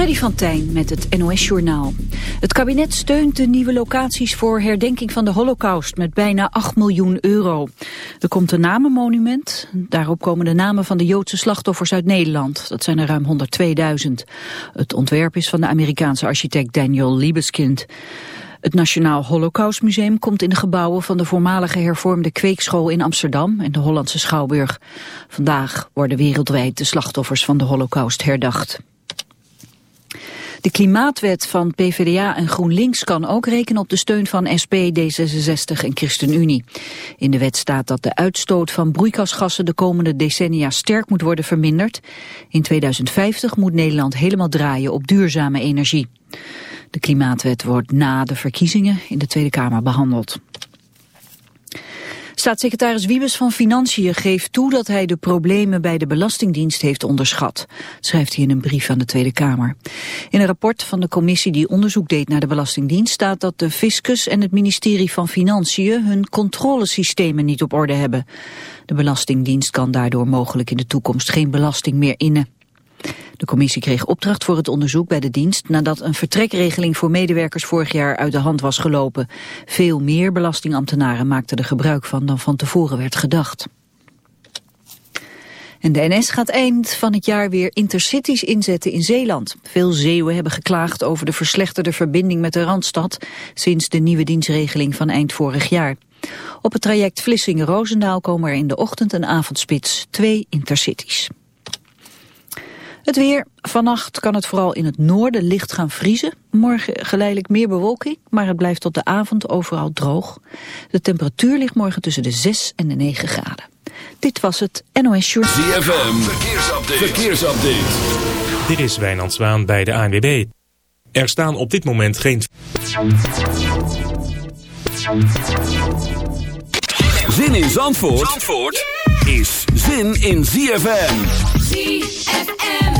Freddy van Tijn met het NOS-journaal. Het kabinet steunt de nieuwe locaties voor herdenking van de holocaust met bijna 8 miljoen euro. Er komt een namenmonument, daarop komen de namen van de Joodse slachtoffers uit Nederland. Dat zijn er ruim 102.000. Het ontwerp is van de Amerikaanse architect Daniel Liebeskind. Het Nationaal Holocaustmuseum komt in de gebouwen van de voormalige hervormde kweekschool in Amsterdam en de Hollandse Schouwburg. Vandaag worden wereldwijd de slachtoffers van de holocaust herdacht. De klimaatwet van PvdA en GroenLinks kan ook rekenen op de steun van SP, D66 en ChristenUnie. In de wet staat dat de uitstoot van broeikasgassen de komende decennia sterk moet worden verminderd. In 2050 moet Nederland helemaal draaien op duurzame energie. De klimaatwet wordt na de verkiezingen in de Tweede Kamer behandeld. Staatssecretaris Wiebes van Financiën geeft toe dat hij de problemen bij de Belastingdienst heeft onderschat, schrijft hij in een brief aan de Tweede Kamer. In een rapport van de commissie die onderzoek deed naar de Belastingdienst staat dat de fiscus en het ministerie van Financiën hun controlesystemen niet op orde hebben. De Belastingdienst kan daardoor mogelijk in de toekomst geen belasting meer innen. De commissie kreeg opdracht voor het onderzoek bij de dienst nadat een vertrekregeling voor medewerkers vorig jaar uit de hand was gelopen. Veel meer belastingambtenaren maakten er gebruik van dan van tevoren werd gedacht. En de NS gaat eind van het jaar weer intercities inzetten in Zeeland. Veel Zeeuwen hebben geklaagd over de verslechterde verbinding met de Randstad sinds de nieuwe dienstregeling van eind vorig jaar. Op het traject Vlissingen-Roosendaal komen er in de ochtend- en avondspits twee intercities. Het weer. Vannacht kan het vooral in het noorden licht gaan vriezen. Morgen geleidelijk meer bewolking, maar het blijft tot de avond overal droog. De temperatuur ligt morgen tussen de 6 en de 9 graden. Dit was het NOS Short. ZFM. Verkeersupdate. Verkeersupdate. Dit is Wijnand Zwaan bij de ANWB. Er staan op dit moment geen... Zin in Zandvoort, Zandvoort? is zin in ZFM. ZFM.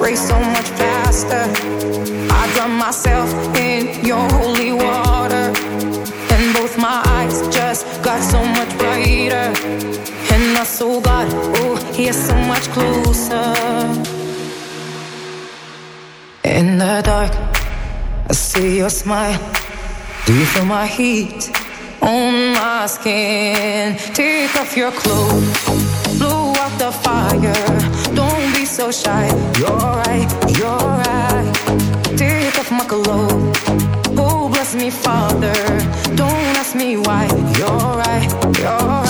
race so much faster. I drown myself in your holy water, and both my eyes just got so much brighter. And I soul got, oh, here so much closer. In the dark, I see your smile. Do you feel my heat on my skin? Take off your clothes, blow out the fire so shy. You're right, you're right. Teardrop my cologne. Oh, bless me, Father. Don't ask me why. You're right, you're right.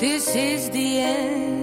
Together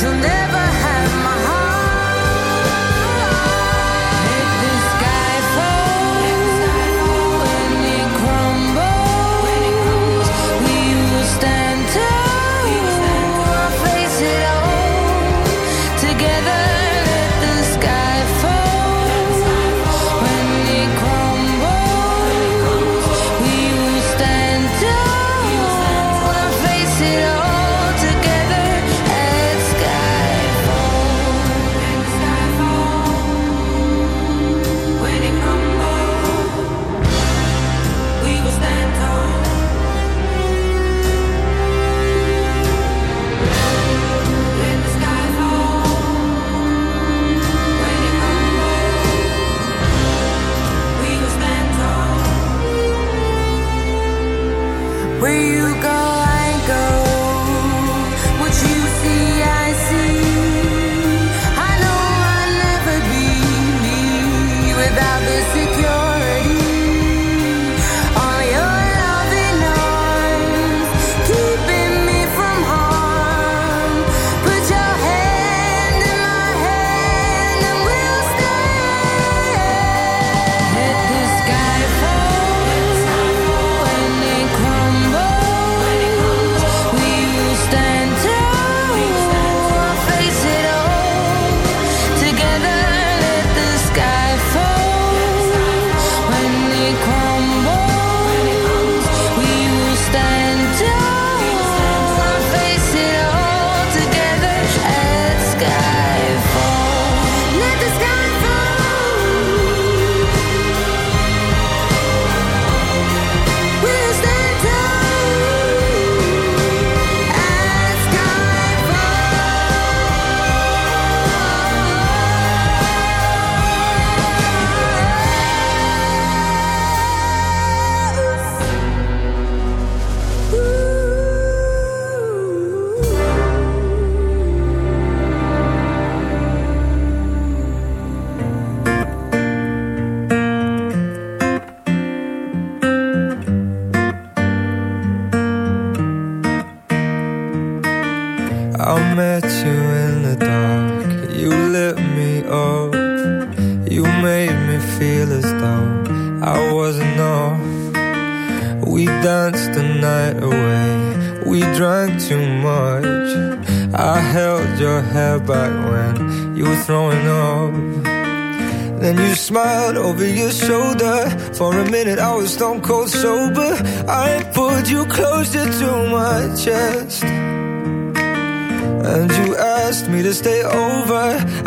You'll never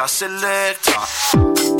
Interselector. Uh.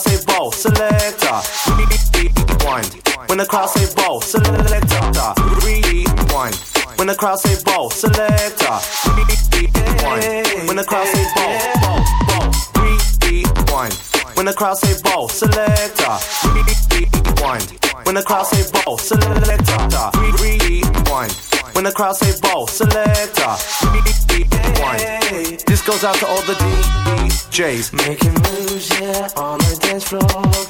crowd say ball, selector. Rewind. When the crowd say ball, selector. Rewind. When the crowd say ball, selector. Rewind. When the crowd say ball, ball, ball. Rewind. When the crowd say ball, selector. Rewind. When the crowd say ball, selector. Rewind. When the crowd say ball, selector. Rewind. This goes out to all the DJs. Making moves, yeah, on the dance floor.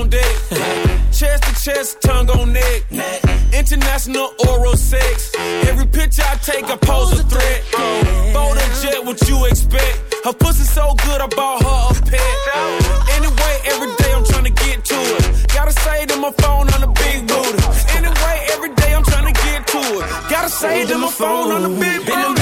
On deck. chest to chest, tongue on neck. International oral sex. Every picture I take, I pose a threat. Bold and jet, what you expect? Her pussy so good, I bought her a pet. Anyway, every day I'm trying to get to it. Gotta say to my phone on the big booty. Anyway, every day I'm trying to get to it. Gotta say to my phone on the big booty.